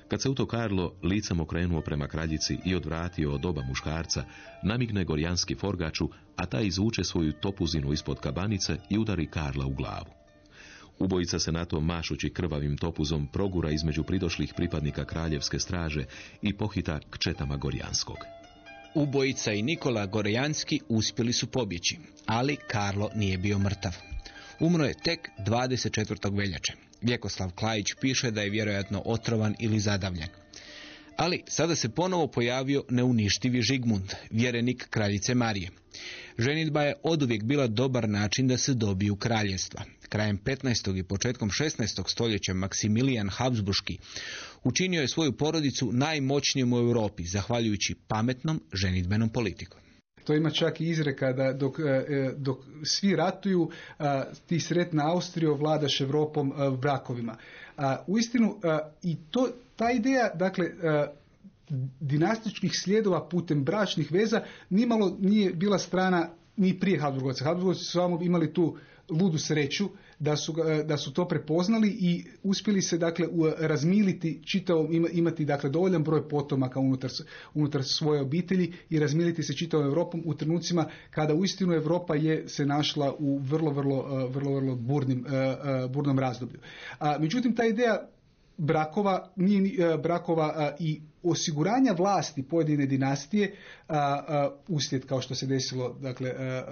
Kad se u to Karlo licem okrenuo prema kraljici i odvratio od oba muškarca, namigne Gorjanski Forgaču, a taj izvuče svoju topuzinu ispod kabanice i udari Karla u glavu. Ubojica se na to mašući krvavim topuzom progura između pridošlih pripadnika kraljevske straže i pohita k četama Gorjanskog. Ubojica i Nikola Gorejanski uspjeli su pobjeći, ali Karlo nije bio mrtav. Umro je tek 24. veljače. Vjekoslav Klajić piše da je vjerojatno otrovan ili zadavljen. Ali sada se ponovo pojavio neuništivi Žigmund, vjerenik kraljice Marije. Ženitba je oduvijek bila dobar način da se dobiju kraljevstva. Krajem 15. i početkom 16. stoljeća Maksimilijan Habsburški učinio je svoju porodicu najmoćnijom u Europi, zahvaljujući pametnom ženitbenom politikom. To ima čak i izreka da dok, e, dok svi ratuju, ti sretna Austrijo vladaš Evropom a, brakovima. A, i to, ta ideja, dakle, dinastičkih slijedova putem bračnih veza nimalo nije bila strana ni prije Habsburgovaca. Habsburgovci su samo imali tu ludu sreću da su, da su to prepoznali i uspjeli se dakle razmiliti čitavom, ima- imati dakle dovoljan broj potomaka unutar, unutar svoje obitelji i razmiliti se čitavom Europom u trenucima kada uistinu Europa je se našla u vrlo, vrlo, eh, vrlo, vrlo burnim, eh, eh, burnom razdoblju. Međutim, ta ideja brakova, nije, ni- e, brakova i osiguranja vlasti pojedine dinastije a, a, uslijed kao što se desilo dakle a,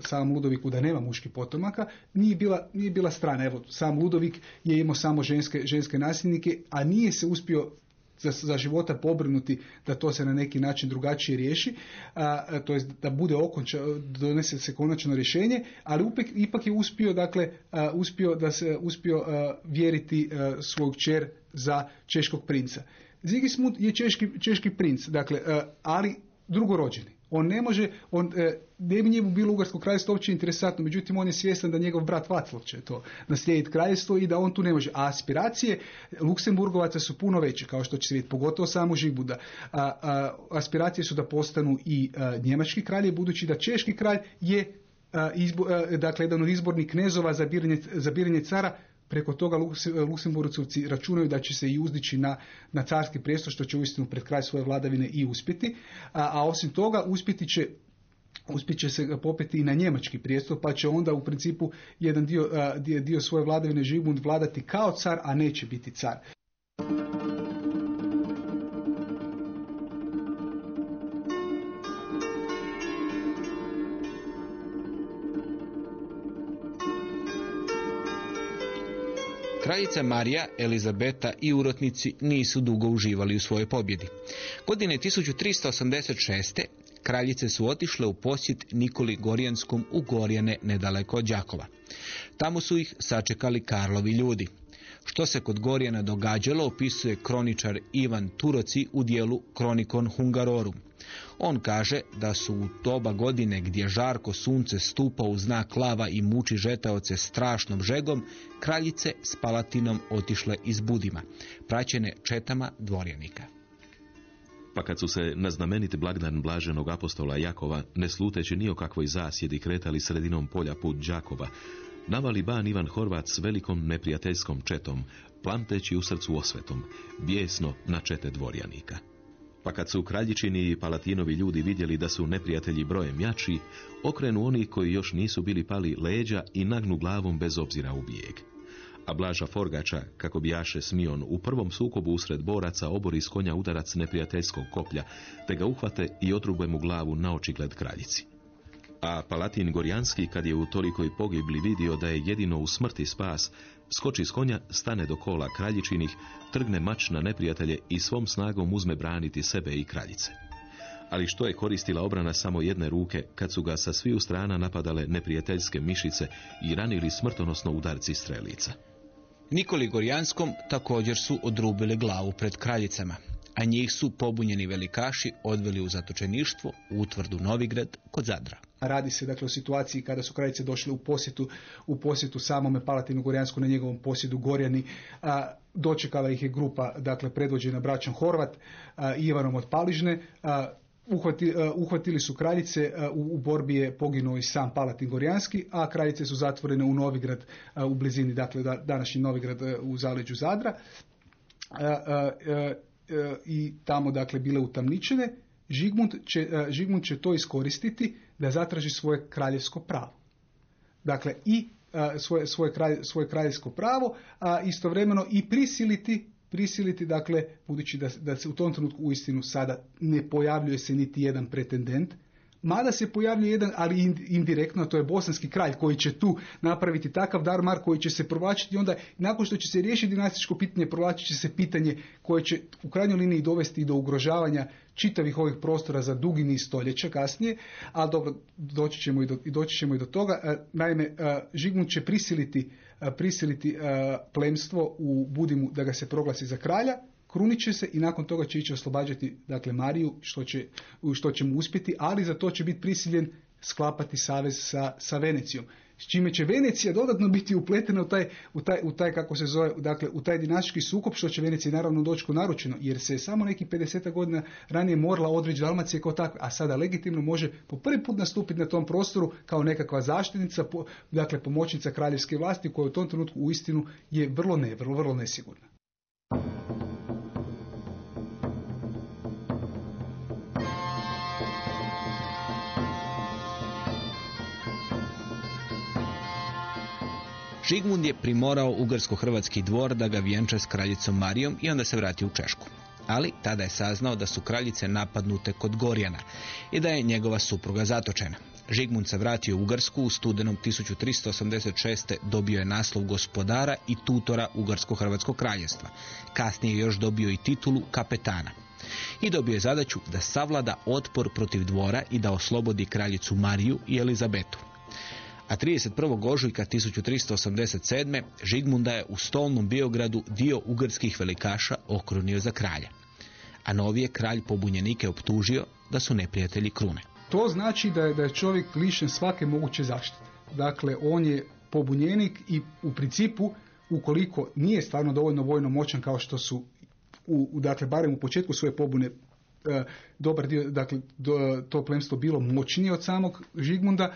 samom Ludoviku da nema muških potomaka nije bila, nije bila strana evo sam Ludovik je imao samo ženske, ženske nasljednike a nije se uspio za, za života pobrinuti da to se na neki način drugačije riješi, a, to jest da bude okonča, donese se konačno rješenje, ali upek, ipak je uspio, dakle, a, uspio da se uspio a, vjeriti a, svoju kćer za češkog princa. Zigismund je češki, češki princ, dakle, a, ali drugorođeni. On ne može, on, e, ne bi njemu bilo Ugarsko kraljevstvo uopće interesantno, međutim on je svjestan da njegov brat Vaclav će to naslijediti kraljevstvo i da on tu ne može. A aspiracije Luksemburgovaca su puno veće, kao što će se vidjeti, pogotovo samo Žigbuda. A, a, aspiracije su da postanu i a, njemački kralj, budući da češki kralj je izbo- dakle, jedan od izbornih knezova za biranje, za biranje cara, preko toga Lukse- Luksemburgovci računaju da će se i uzdići na, na carski prijestol, što će uistinu pred kraj svoje vladavine i uspjeti. A, a osim toga, uspjeti će uspjet će se popeti i na njemački prijestol, pa će onda u principu jedan dio, dio svoje vladavine Žigmund vladati kao car, a neće biti car. Kraljica Marija, Elizabeta i urotnici nisu dugo uživali u svojoj pobjedi. Godine 1386. kraljice su otišle u posjet Nikoli Gorjanskom u Gorjane nedaleko od Đakova. Tamo su ih sačekali Karlovi ljudi. Što se kod Gorjana događalo opisuje kroničar Ivan Turoci u dijelu Kronikon Hungarorum. On kaže da su u doba godine gdje žarko sunce stupa u znak lava i muči žetaoce strašnom žegom, kraljice s palatinom otišle iz Budima, praćene četama dvorjanika. Pa kad su se na znameniti blagdan blaženog apostola Jakova, ne sluteći ni o kakvoj zasjedi kretali sredinom polja put Đakova, navali ban Ivan Horvat s velikom neprijateljskom četom, plamteći u srcu osvetom, bijesno na čete dvorjanika. Pa kad su kraljičini i palatinovi ljudi vidjeli da su neprijatelji brojem jači, okrenu oni koji još nisu bili pali leđa i nagnu glavom bez obzira u bijeg. A Blaža Forgača, kako bi jaše Smion, u prvom sukobu usred boraca obori s konja udarac neprijateljskog koplja, te ga uhvate i otrube mu glavu na očigled kraljici. A Palatin Gorjanski, kad je u tolikoj pogibli vidio da je jedino u smrti spas, skoči s konja, stane do kola kraljičinih, trgne mač na neprijatelje i svom snagom uzme braniti sebe i kraljice. Ali što je koristila obrana samo jedne ruke, kad su ga sa sviju strana napadale neprijateljske mišice i ranili smrtonosno udarci strelica. Nikoli Gorjanskom također su odrubili glavu pred kraljicama, a njih su pobunjeni velikaši odveli u zatočeništvo u utvrdu Novigrad kod Zadra. Radi se dakle o situaciji kada su kraljice došle u posjetu, u posjetu samome Palatinu Gorjansku na njegovom posjedu Gorjani. A, dočekala ih je grupa dakle predvođena braćom Horvat a, Ivanom od Paližne. A, uhvati- a, uhvatili su kraljice, a, u, u borbi je poginuo i sam Palatin Gorjanski, a kraljice su zatvorene u Novigrad a, u blizini, dakle da, današnji Novigrad a, u zaleđu Zadra. A, a, i tamo dakle bile utamničene. Žigmund će, a, Žigmund će to iskoristiti da zatraži svoje kraljevsko pravo. Dakle, i a, svoje, svoje, kralj, svoje kraljevsko pravo, a istovremeno i prisiliti prisiliti, dakle, budući da, da se u tom trenutku uistinu sada ne pojavljuje se niti jedan pretendent, mada se pojavljuje jedan, ali in- indirektno, to je bosanski kralj koji će tu napraviti takav darmar koji će se provlačiti onda nakon što će se riješiti dinastičko pitanje, provlačit će se pitanje koje će u krajnjoj liniji dovesti do ugrožavanja čitavih ovih prostora za dugi niz stoljeća kasnije, ali dobro, doći ćemo i do, doći ćemo i do toga. E, Naime, e, Žigmund će prisiliti, e, prisiliti plemstvo u Budimu da ga se proglasi za kralja, krunit će se i nakon toga će ići oslobađati dakle Mariju što će, što će mu uspjeti, ali za to će biti prisiljen sklapati savez sa, sa Venecijom. S čime će Venecija dodatno biti upletena u taj, u taj, u taj kako se zove, dakle, u taj dinastički sukob, što će Venecija naravno doći naručeno, jer se je samo neki 50 godina ranije morala odreći Dalmacije kao takva, a sada legitimno može po prvi put nastupiti na tom prostoru kao nekakva zaštitnica, dakle pomoćnica kraljevske vlasti koja u tom trenutku uistinu je vrlo ne, vrlo, vrlo nesigurna. Žigmund je primorao ugarsko-hrvatski dvor da ga vjenča s kraljicom Marijom i onda se vrati u Češku. Ali tada je saznao da su kraljice napadnute kod Gorjana i da je njegova supruga zatočena. Žigmund se vratio u Ugarsku u studenom 1386. dobio je naslov gospodara i tutora Ugarsko-Hrvatskog kraljestva. Kasnije je još dobio i titulu kapetana. I dobio je zadaću da savlada otpor protiv dvora i da oslobodi kraljicu Mariju i Elizabetu a 31. ožujka 1387. Žigmunda je u stolnom Biogradu dio ugarskih velikaša okrunio za kralja. A novi je kralj pobunjenike optužio da su neprijatelji krune. To znači da je, da je čovjek lišen svake moguće zaštite. Dakle, on je pobunjenik i u principu, ukoliko nije stvarno dovoljno vojno moćan kao što su, u, u- dakle, barem u početku svoje pobune, e, dobar dio, dakle, to plemstvo bilo moćnije od samog Žigmunda,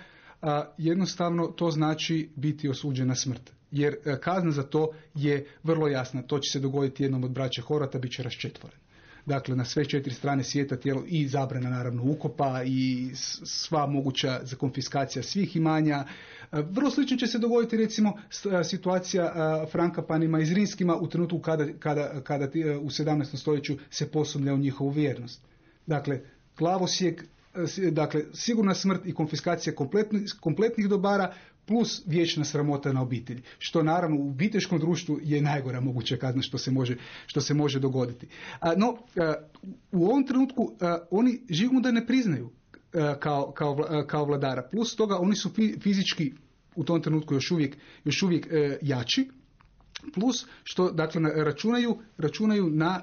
jednostavno to znači biti osuđen na smrt. Jer e, kazna za to je vrlo jasna. To će se dogoditi jednom od braća Horata, bit će raščetvoren. Dakle, na sve četiri strane svijeta tijelo i zabrana naravno ukopa i sva moguća za konfiskacija svih imanja. E, Vrlo slično će se dogoditi recimo e, situacija e, Frankapanima i Zrinskima u trenutku kada, kada, kada u 17. stoljeću se posumlja u njihovu vjernost. Dakle, glavosjek, s- dakle, sigurna smrt i konfiskacija kompletni- kompletnih dobara plus vječna sramota na obitelji. Što naravno u viteškom društvu je najgora moguća kazna što se može, što se može dogoditi. A, no, u ovom trenutku oni Žigmunda ne priznaju kao, kao, kao vladara. Plus toga oni su fi- fizički u tom trenutku još uvijek, još uvijek e, jači. Plus što dakle na- računaju, računaju na,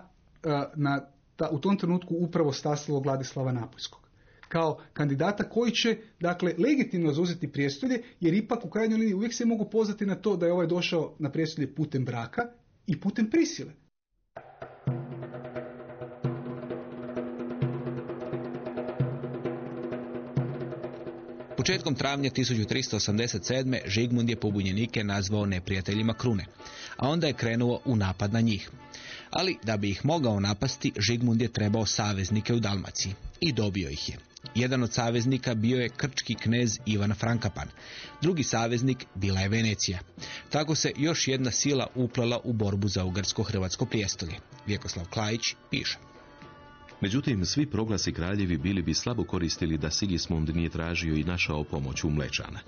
na ta, u tom trenutku upravo Stasilo Vladislava Napoljskog kao kandidata koji će dakle legitimno zauzeti prijestolje jer ipak u krajnjoj liniji uvijek se mogu pozvati na to da je ovaj došao na prijestolje putem braka i putem prisile. Početkom travnja 1387. Žigmund je pobunjenike nazvao neprijateljima krune, a onda je krenuo u napad na njih. Ali da bi ih mogao napasti, Žigmund je trebao saveznike u Dalmaciji i dobio ih je. Jedan od saveznika bio je krčki knez Ivan Frankapan, drugi saveznik bila je Venecija. Tako se još jedna sila uplela u borbu za ugarsko-hrvatsko prijestolje. Vjekoslav Klajić piše. Međutim, svi proglasi kraljevi bili bi slabo koristili da Sigismund nije tražio i našao pomoć u Mlečana.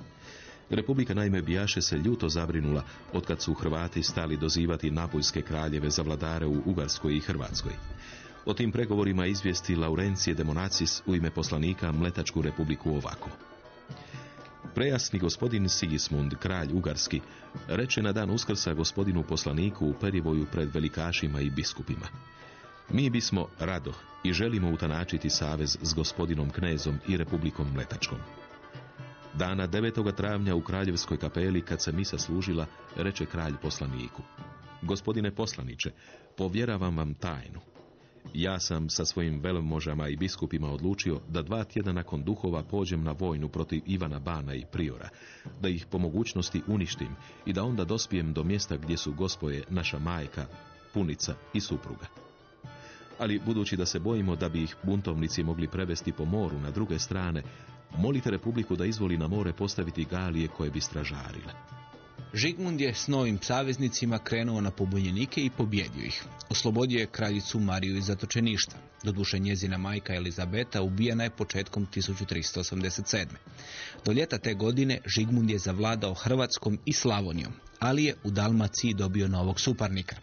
Republika naime bijaše se ljuto zabrinula otkad su Hrvati stali dozivati napuljske kraljeve za vladare u Ugarskoj i Hrvatskoj. O tim pregovorima izvijesti Laurencije Demonacis u ime poslanika Mletačku republiku ovako. Prejasni gospodin Sigismund, kralj Ugarski, reče na dan Uskrsa gospodinu poslaniku u Perivoju pred velikašima i biskupima. Mi bismo rado i želimo utanačiti savez s gospodinom knezom i republikom Mletačkom. Dana 9. travnja u kraljevskoj kapeli kad se misa služila, reče kralj poslaniku. Gospodine poslaniče, povjeravam vam tajnu. Ja sam sa svojim velmožama i biskupima odlučio da dva tjedna nakon duhova pođem na vojnu protiv Ivana Bana i Priora, da ih po mogućnosti uništim i da onda dospijem do mjesta gdje su gospoje naša majka, punica i supruga. Ali budući da se bojimo da bi ih buntovnici mogli prevesti po moru na druge strane, molite Republiku da izvoli na more postaviti galije koje bi stražarile. Žigmund je s novim saveznicima krenuo na pobunjenike i pobjedio ih. Oslobodio je kraljicu Mariju iz zatočeništva. Doduše njezina majka Elizabeta ubijena je početkom 1387. Do ljeta te godine Žigmund je zavladao Hrvatskom i Slavonijom, ali je u Dalmaciji dobio novog suparnika.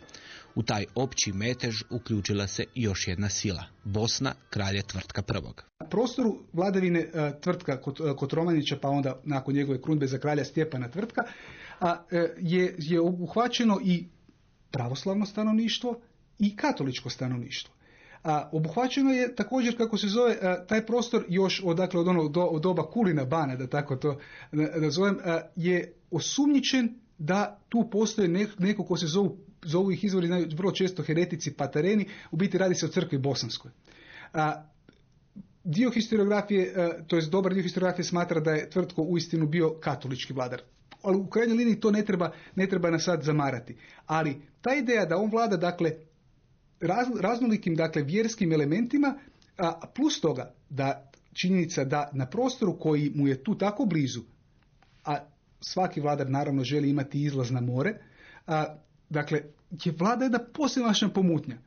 U taj opći metež uključila se još jedna sila, Bosna, kralja Tvrtka prvog. Na prostoru vladavine e, tvrtka kod, e, kod Romanića, pa onda nakon njegove krunbe za kralja Stjepana tvrtka, a, e, je, je uhvaćeno i pravoslavno stanovništvo i katoličko stanovništvo. A obuhvaćeno je također kako se zove a, taj prostor još od, dakle, od onog do, od doba Kulina Bana, da tako to na- nazovem, a, je osumnjičen da tu postoje nek- neko ko se zovu, zovu ih izvori vrlo često heretici patareni, u biti radi se o crkvi bosanskoj. A, dio historiografije, e, to jest dobar dio historiografije smatra da je Tvrtko uistinu bio katolički vladar. Ali u krajnjoj liniji to ne treba, ne treba nas sad zamarati. Ali ta ideja da on vlada, dakle, raz, raznolikim, dakle, vjerskim elementima, a plus toga da činjenica da na prostoru koji mu je tu tako blizu, a svaki vladar naravno želi imati izlaz na more, a, dakle, je vlada jedna posebna pomutnja.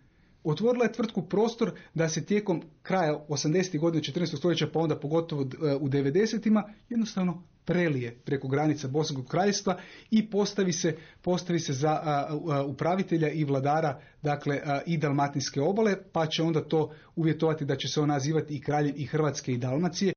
Otvorila je tvrtku prostor da se tijekom kraja 80. godina 14. stoljeća, pa onda pogotovo e, u 90. jednostavno prelije preko granica Bosanskog kraljevstva i postavi se, postavi se za upravitelja i vladara dakle i Dalmatinske obale, pa će onda to uvjetovati da će se on nazivati i kraljem i Hrvatske i Dalmacije.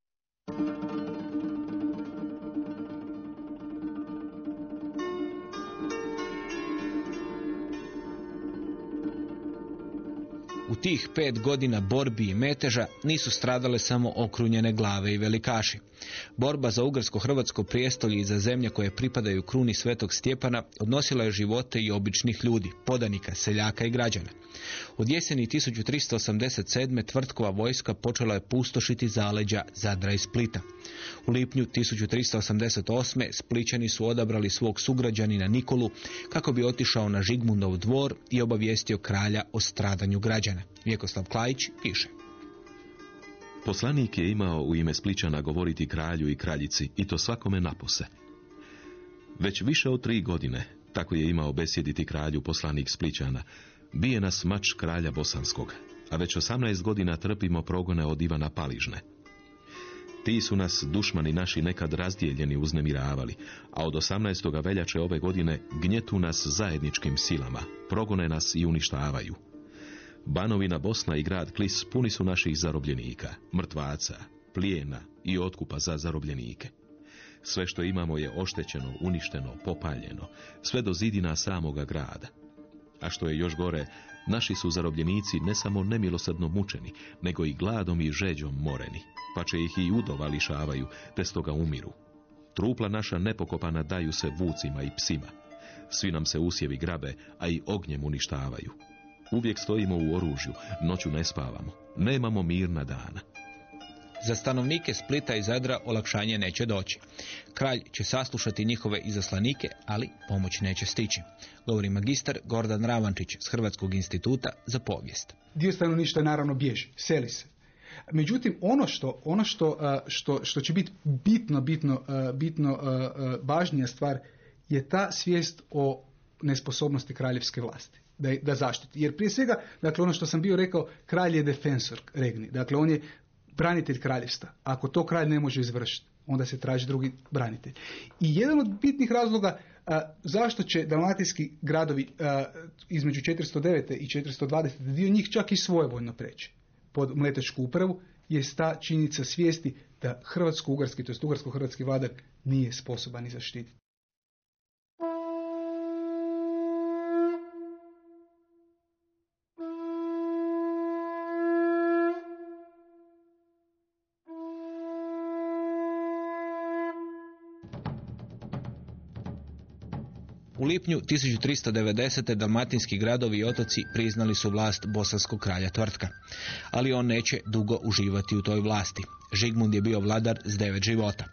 Tih pet godina borbi i meteža nisu stradale samo okrunjene glave i velikaši. Borba za ugarsko-hrvatsko prijestolje i za zemlje koje pripadaju kruni Svetog Stjepana odnosila je živote i običnih ljudi, podanika, seljaka i građana. Od jeseni 1387. tvrtkova vojska počela je pustošiti zaleđa Zadra i Splita. U lipnju 1388. Spličani su odabrali svog sugrađanina Nikolu kako bi otišao na Žigmundov dvor i obavijestio kralja o stradanju građana. Vjekoslav Klajić piše. Poslanik je imao u ime Spličana govoriti kralju i kraljici, i to svakome napose. Već više od tri godine, tako je imao besjediti kralju poslanik Spličana, bije nas mač kralja Bosanskog, a već 18 godina trpimo progone od Ivana Paližne. Ti su nas dušmani naši nekad razdijeljeni uznemiravali, a od 18. veljače ove godine gnjetu nas zajedničkim silama, progone nas i uništavaju. Banovina Bosna i grad Klis puni su naših zarobljenika, mrtvaca, plijena i otkupa za zarobljenike. Sve što imamo je oštećeno, uništeno, popaljeno, sve do zidina samoga grada. A što je još gore, naši su zarobljenici ne samo nemilosrdno mučeni, nego i gladom i žeđom moreni, pa će ih i udova lišavaju, te stoga umiru. Trupla naša nepokopana daju se vucima i psima. Svi nam se usjevi grabe, a i ognjem uništavaju. Uvijek stojimo u oružju, noću ne spavamo, nemamo mirna dana. Za stanovnike Splita i Zadra olakšanje neće doći. Kralj će saslušati njihove izaslanike, ali pomoć neće stići. Govori magistar Gordan Ravančić s Hrvatskog instituta za povijest. dio stanovništva naravno bježi, seli se. Međutim, ono što, ono što, a, što, što će biti bitno, bitno, a, bitno a, važnija stvar je ta svijest o nesposobnosti kraljevske vlasti. Da, da zaštiti. Jer prije svega, dakle ono što sam bio rekao, kralj je defensor regni. Dakle, on je branitelj kraljevstva. Ako to kralj ne može izvršiti, onda se traži drugi branitelj. I jedan od bitnih razloga a, zašto će dalmatinski gradovi a, između 409. i 420. dio njih čak i svojevoljno preći pod mletečku upravu je ta činjenica svijesti da hrvatsko-ugarski, to jest ugarsko-hrvatski vladar nije sposoban i zaštititi. U lipnju 1390. dalmatinski gradovi i otoci priznali su vlast bosanskog kralja Tvrtka. Ali on neće dugo uživati u toj vlasti. Žigmund je bio vladar s devet života.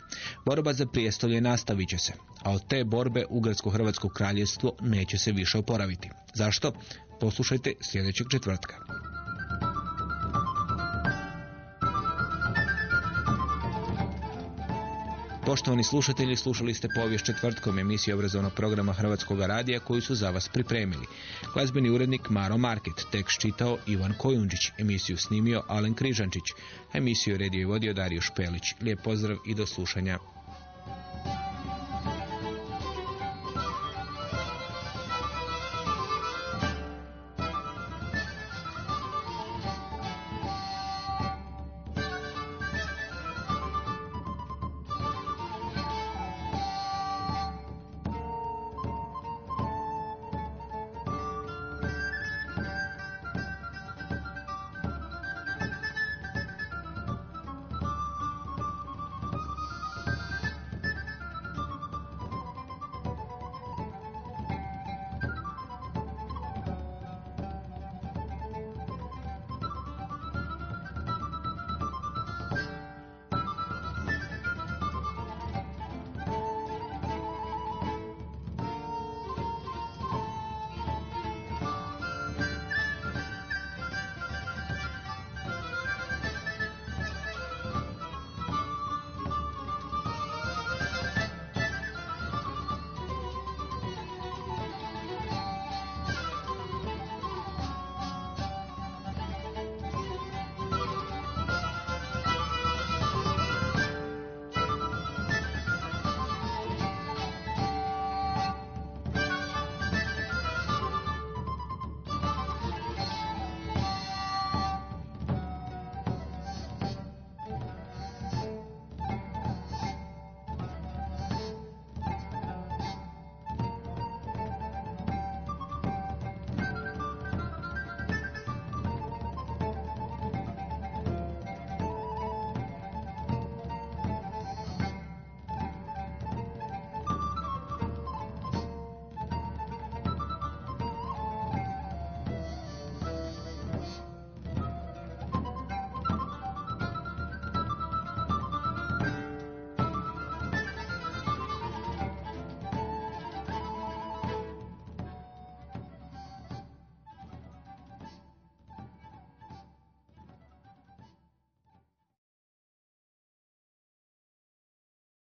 Borba za prijestolje nastavit će se, a od te borbe Ugarsko-Hrvatsko kraljevstvo neće se više oporaviti. Zašto? Poslušajte sljedećeg četvrtka. Poštovani slušatelji, slušali ste povijest četvrtkom emisije obrazovnog programa Hrvatskog radija koju su za vas pripremili. Glazbeni urednik Maro Market, tekst čitao Ivan Kojundžić, emisiju snimio Alen Križančić, emisiju redio i vodio Dario Špelić. Lijep pozdrav i do slušanja.